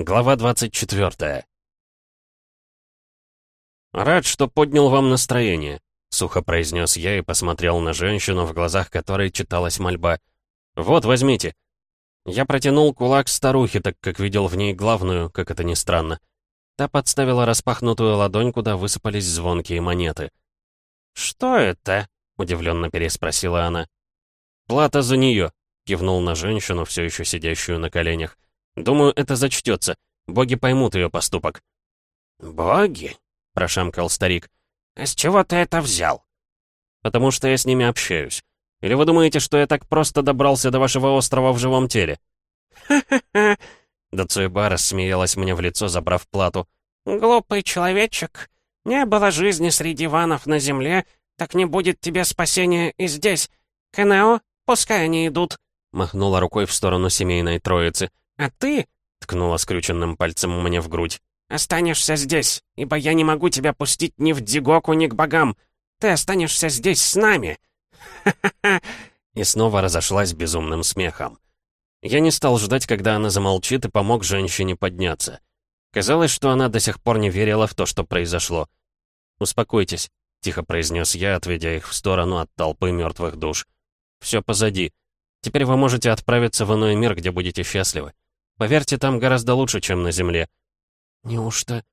Глава 24. «Рад, что поднял вам настроение», — сухо произнес я и посмотрел на женщину, в глазах которой читалась мольба. «Вот, возьмите». Я протянул кулак старухе, так как видел в ней главную, как это ни странно. Та подставила распахнутую ладонь, куда высыпались звонкие монеты. «Что это?» — удивленно переспросила она. «Плата за нее», — кивнул на женщину, все еще сидящую на коленях. Думаю, это зачтется. Боги поймут ее поступок». «Боги?» — прошамкал старик. «А с чего ты это взял?» «Потому что я с ними общаюсь. Или вы думаете, что я так просто добрался до вашего острова в живом теле?» «Ха-ха-ха!» Дацуэба рассмеялась мне в лицо, забрав плату. «Глупый человечек. Не было жизни среди ванов на земле, так не будет тебе спасения и здесь. Канео, пускай они идут!» Махнула рукой в сторону семейной троицы. «А ты...» — ткнула скрюченным пальцем мне в грудь. «Останешься здесь, ибо я не могу тебя пустить ни в Дигоку, ни к богам. Ты останешься здесь с нами!» Ха-ха-ха! И снова разошлась безумным смехом. Я не стал ждать, когда она замолчит, и помог женщине подняться. Казалось, что она до сих пор не верила в то, что произошло. «Успокойтесь», — тихо произнес я, отведя их в сторону от толпы мертвых душ. «Все позади. Теперь вы можете отправиться в иной мир, где будете счастливы. Поверьте, там гораздо лучше, чем на Земле». «Неужто...»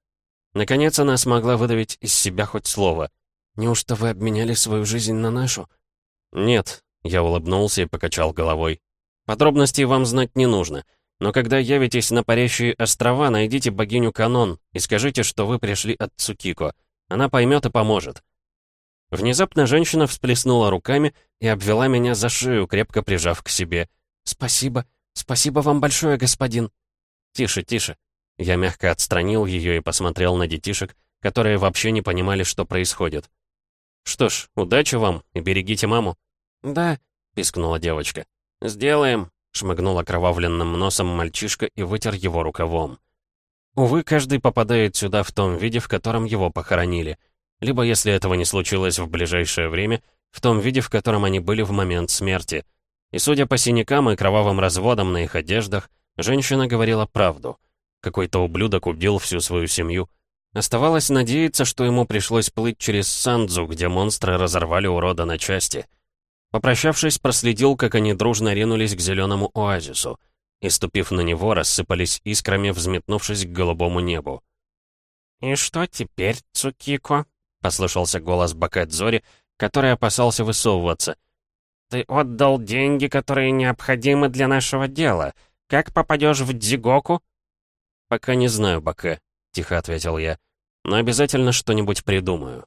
Наконец она смогла выдавить из себя хоть слово. «Неужто вы обменяли свою жизнь на нашу?» «Нет», — я улыбнулся и покачал головой. «Подробностей вам знать не нужно. Но когда явитесь на парящие острова, найдите богиню Канон и скажите, что вы пришли от Цукико. Она поймет и поможет». Внезапно женщина всплеснула руками и обвела меня за шею, крепко прижав к себе. «Спасибо. Спасибо вам большое, господин». «Тише, тише». Я мягко отстранил ее и посмотрел на детишек, которые вообще не понимали, что происходит. «Что ж, удачи вам и берегите маму». «Да», — пискнула девочка. «Сделаем», — шмыгнул окровавленным носом мальчишка и вытер его рукавом. Увы, каждый попадает сюда в том виде, в котором его похоронили. Либо, если этого не случилось в ближайшее время, в том виде, в котором они были в момент смерти. И судя по синякам и кровавым разводам на их одеждах, женщина говорила правду. Какой-то ублюдок убил всю свою семью. Оставалось надеяться, что ему пришлось плыть через Сандзу, где монстры разорвали урода на части. Попрощавшись, проследил, как они дружно ринулись к зеленому оазису. И, ступив на него, рассыпались искрами, взметнувшись к голубому небу. «И что теперь, Цукико?» — послышался голос Бакэдзори, который опасался высовываться. «Ты отдал деньги, которые необходимы для нашего дела. Как попадешь в Дзигоку?» «Пока не знаю, Баке», — тихо ответил я. «Но обязательно что-нибудь придумаю».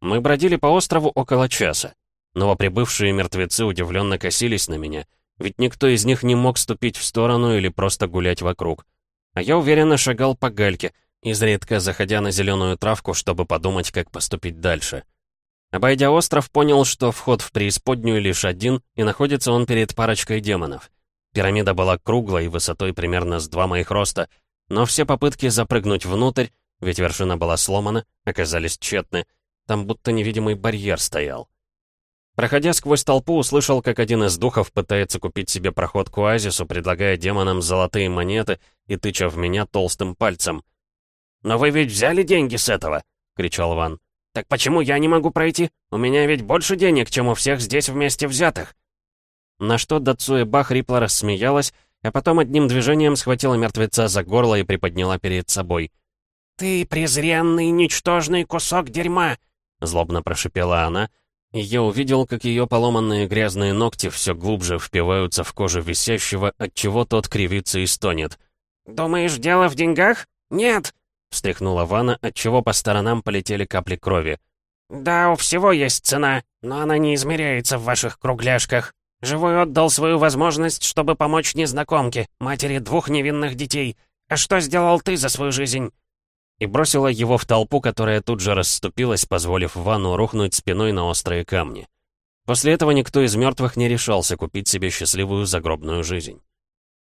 Мы бродили по острову около часа. Новоприбывшие мертвецы удивленно косились на меня, ведь никто из них не мог ступить в сторону или просто гулять вокруг. А я уверенно шагал по гальке, изредка заходя на зеленую травку, чтобы подумать, как поступить дальше. Обойдя остров, понял, что вход в преисподнюю лишь один, и находится он перед парочкой демонов. Пирамида была круглой, высотой примерно с два моих роста, но все попытки запрыгнуть внутрь, ведь вершина была сломана, оказались тщетны. Там будто невидимый барьер стоял. Проходя сквозь толпу, услышал, как один из духов пытается купить себе проход к оазису, предлагая демонам золотые монеты и тыча в меня толстым пальцем. «Но вы ведь взяли деньги с этого!» — кричал Ван. «Так почему я не могу пройти? У меня ведь больше денег, чем у всех здесь вместе взятых!» На что Дацуэба хрипло рассмеялась, а потом одним движением схватила мертвеца за горло и приподняла перед собой. «Ты презренный, ничтожный кусок дерьма!» — злобно прошипела она, и я увидел, как ее поломанные грязные ногти все глубже впиваются в кожу висящего, отчего тот кривится и стонет. «Думаешь, дело в деньгах? Нет!» — встряхнула Вана, отчего по сторонам полетели капли крови. «Да, у всего есть цена, но она не измеряется в ваших кругляшках. Живой отдал свою возможность, чтобы помочь незнакомке, матери двух невинных детей. А что сделал ты за свою жизнь?» И бросила его в толпу, которая тут же расступилась, позволив Вану рухнуть спиной на острые камни. После этого никто из мертвых не решался купить себе счастливую загробную жизнь.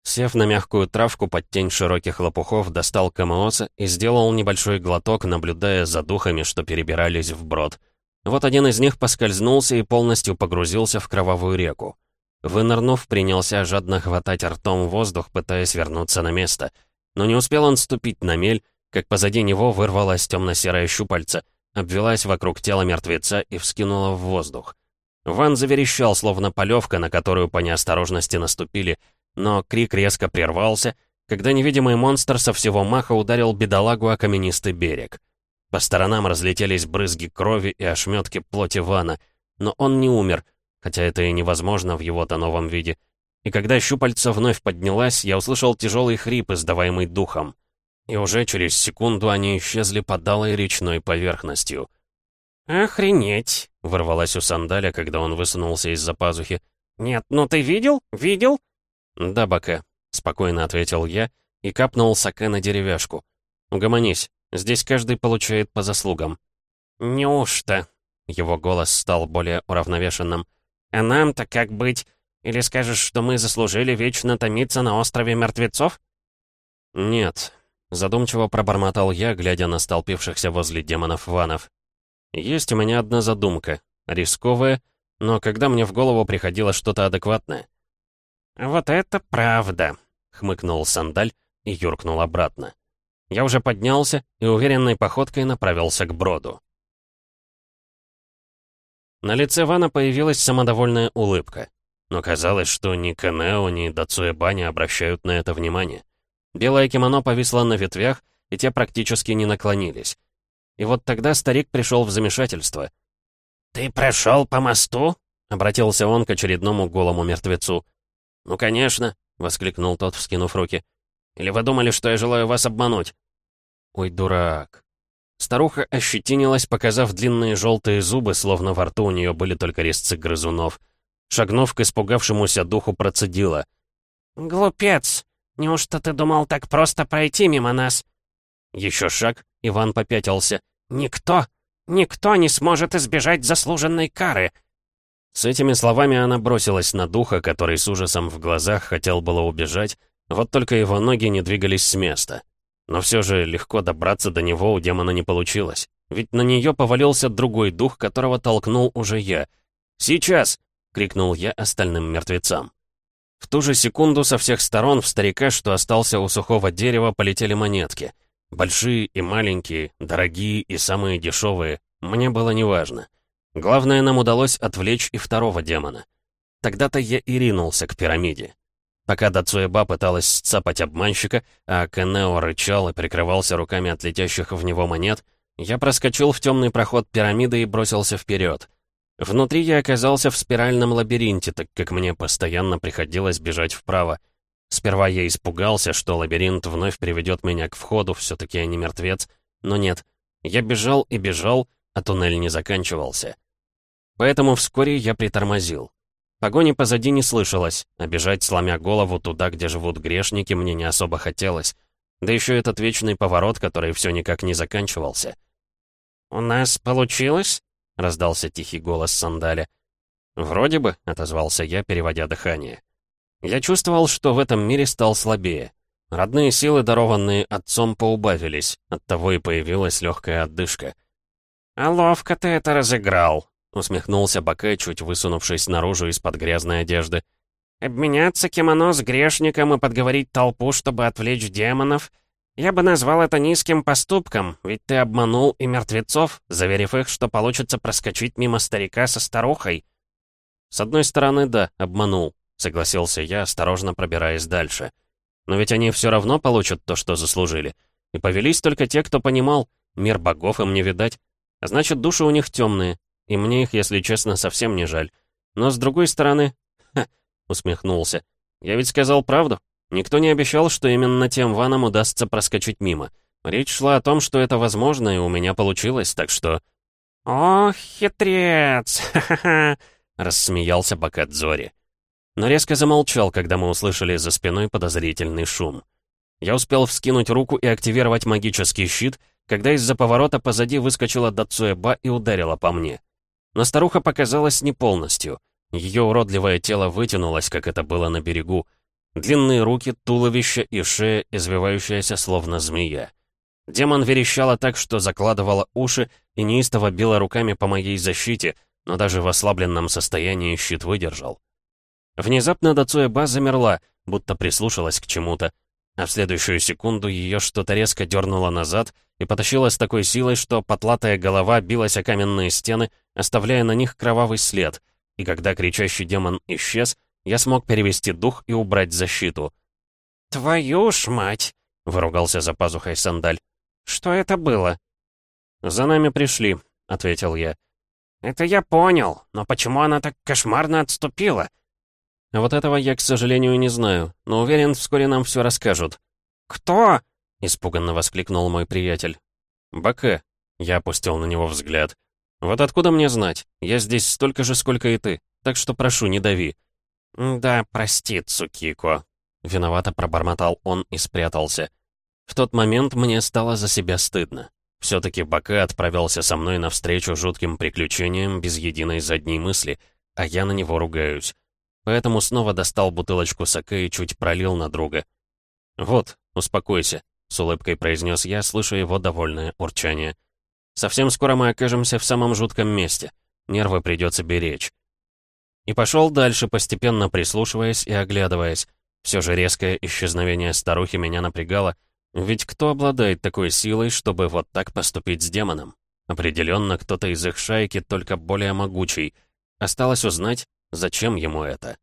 Сев на мягкую травку под тень широких лопухов, достал камеоса и сделал небольшой глоток, наблюдая за духами, что перебирались вброд. Вот один из них поскользнулся и полностью погрузился в кровавую реку. Вынырнув, принялся жадно хватать ртом воздух, пытаясь вернуться на место. Но не успел он ступить на мель, как позади него вырвалась темно-серая щупальца, обвелась вокруг тела мертвеца и вскинула в воздух. Ван заверещал, словно полевка, на которую по неосторожности наступили, но крик резко прервался, когда невидимый монстр со всего маха ударил бедолагу о каменистый берег. По сторонам разлетелись брызги крови и ошметки плоти Вана, но он не умер, хотя это и невозможно в его-то новом виде. И когда щупальца вновь поднялась, я услышал тяжелый хрип, издаваемый духом. И уже через секунду они исчезли под алой речной поверхностью. «Охренеть!» — ворвалась у сандаля, когда он высунулся из-за пазухи. «Нет, ну ты видел? Видел?» «Да, Баке», — спокойно ответил я и капнул Саке на деревяшку. «Угомонись, здесь каждый получает по заслугам». «Неужто?» — его голос стал более уравновешенным. «А нам-то как быть? Или скажешь, что мы заслужили вечно томиться на острове мертвецов?» «Нет», — задумчиво пробормотал я, глядя на столпившихся возле демонов ванов. «Есть у меня одна задумка, рисковая, но когда мне в голову приходило что-то адекватное». «Вот это правда», — хмыкнул Сандаль и юркнул обратно. Я уже поднялся и уверенной походкой направился к броду. На лице Вана появилась самодовольная улыбка. Но казалось, что ни Канео, ни Дацуэба не обращают на это внимание. Белое кимоно повисло на ветвях, и те практически не наклонились. И вот тогда старик пришел в замешательство. «Ты прошел по мосту?» — обратился он к очередному голому мертвецу. «Ну, конечно», — воскликнул тот, вскинув руки. «Или вы думали, что я желаю вас обмануть?» «Ой, дурак». Старуха ощетинилась, показав длинные желтые зубы, словно во рту у нее были только резцы грызунов. Шагнув к испугавшемуся духу, процедила. «Глупец! Неужто ты думал так просто пройти мимо нас?» Еще шаг, Иван попятился. «Никто, никто не сможет избежать заслуженной кары!» С этими словами она бросилась на духа, который с ужасом в глазах хотел было убежать, вот только его ноги не двигались с места. Но все же легко добраться до него у демона не получилось. Ведь на нее повалился другой дух, которого толкнул уже я. «Сейчас!» — крикнул я остальным мертвецам. В ту же секунду со всех сторон в старика, что остался у сухого дерева, полетели монетки. Большие и маленькие, дорогие и самые дешевые. Мне было неважно. Главное, нам удалось отвлечь и второго демона. Тогда-то я и ринулся к пирамиде. Пока Дацуэба пыталась сцапать обманщика, а Кенео рычал и прикрывался руками от летящих в него монет, я проскочил в темный проход пирамиды и бросился вперед. Внутри я оказался в спиральном лабиринте, так как мне постоянно приходилось бежать вправо. Сперва я испугался, что лабиринт вновь приведет меня к входу, все-таки я не мертвец, но нет. Я бежал и бежал, а туннель не заканчивался. Поэтому вскоре я притормозил. Погони позади не слышалось, а бежать, сломя голову туда, где живут грешники, мне не особо хотелось. Да еще этот вечный поворот, который все никак не заканчивался. «У нас получилось?» — раздался тихий голос Сандаля. «Вроде бы», — отозвался я, переводя дыхание. Я чувствовал, что в этом мире стал слабее. Родные силы, дарованные отцом, поубавились, оттого и появилась легкая отдышка. «А ловко ты это разыграл», — усмехнулся Баке, чуть высунувшись наружу из-под грязной одежды. «Обменяться кимоно с грешником и подговорить толпу, чтобы отвлечь демонов? Я бы назвал это низким поступком, ведь ты обманул и мертвецов, заверив их, что получится проскочить мимо старика со старухой». «С одной стороны, да, обманул», — согласился я, осторожно пробираясь дальше. «Но ведь они все равно получат то, что заслужили. И повелись только те, кто понимал, мир богов им не видать. А значит, души у них темные, и мне их, если честно, совсем не жаль. Но с другой стороны... Ха, усмехнулся. Я ведь сказал правду. Никто не обещал, что именно тем ванам удастся проскочить мимо. Речь шла о том, что это возможно, и у меня получилось, так что... «О, хитрец! Ха-ха-ха!» — рассмеялся Бакадзори. Но резко замолчал, когда мы услышали за спиной подозрительный шум. Я успел вскинуть руку и активировать магический щит — когда из-за поворота позади выскочила Дацуэба и ударила по мне. Но старуха показалась не полностью. Ее уродливое тело вытянулось, как это было на берегу. Длинные руки, туловище и шея, извивающаяся словно змея. Демон верещала так, что закладывала уши и неистово била руками по моей защите, но даже в ослабленном состоянии щит выдержал. Внезапно Дацуэба замерла, будто прислушалась к чему-то, а в следующую секунду ее что-то резко дернуло назад и потащило с такой силой, что потлатая голова билась о каменные стены, оставляя на них кровавый след, и когда кричащий демон исчез, я смог перевести дух и убрать защиту. «Твою ж мать!» — выругался за пазухой сандаль. «Что это было?» «За нами пришли», — ответил я. «Это я понял, но почему она так кошмарно отступила?» Вот этого я, к сожалению, не знаю, но уверен, вскоре нам все расскажут. «Кто?» — испуганно воскликнул мой приятель. «Баке», — я опустил на него взгляд. «Вот откуда мне знать? Я здесь столько же, сколько и ты, так что прошу, не дави». «Да, прости, Цукико», — виновато пробормотал он и спрятался. В тот момент мне стало за себя стыдно. Все-таки Баке отправился со мной навстречу жутким приключениям без единой задней мысли, а я на него ругаюсь. Поэтому снова достал бутылочку саке и чуть пролил на друга. «Вот, успокойся», — с улыбкой произнес я, слыша его довольное урчание. «Совсем скоро мы окажемся в самом жутком месте. Нервы придется беречь». И пошел дальше, постепенно прислушиваясь и оглядываясь. Все же резкое исчезновение старухи меня напрягало, ведь кто обладает такой силой, чтобы вот так поступить с демоном? Определенно, кто-то из их шайки, только более могучий. Осталось узнать, Зачем ему это?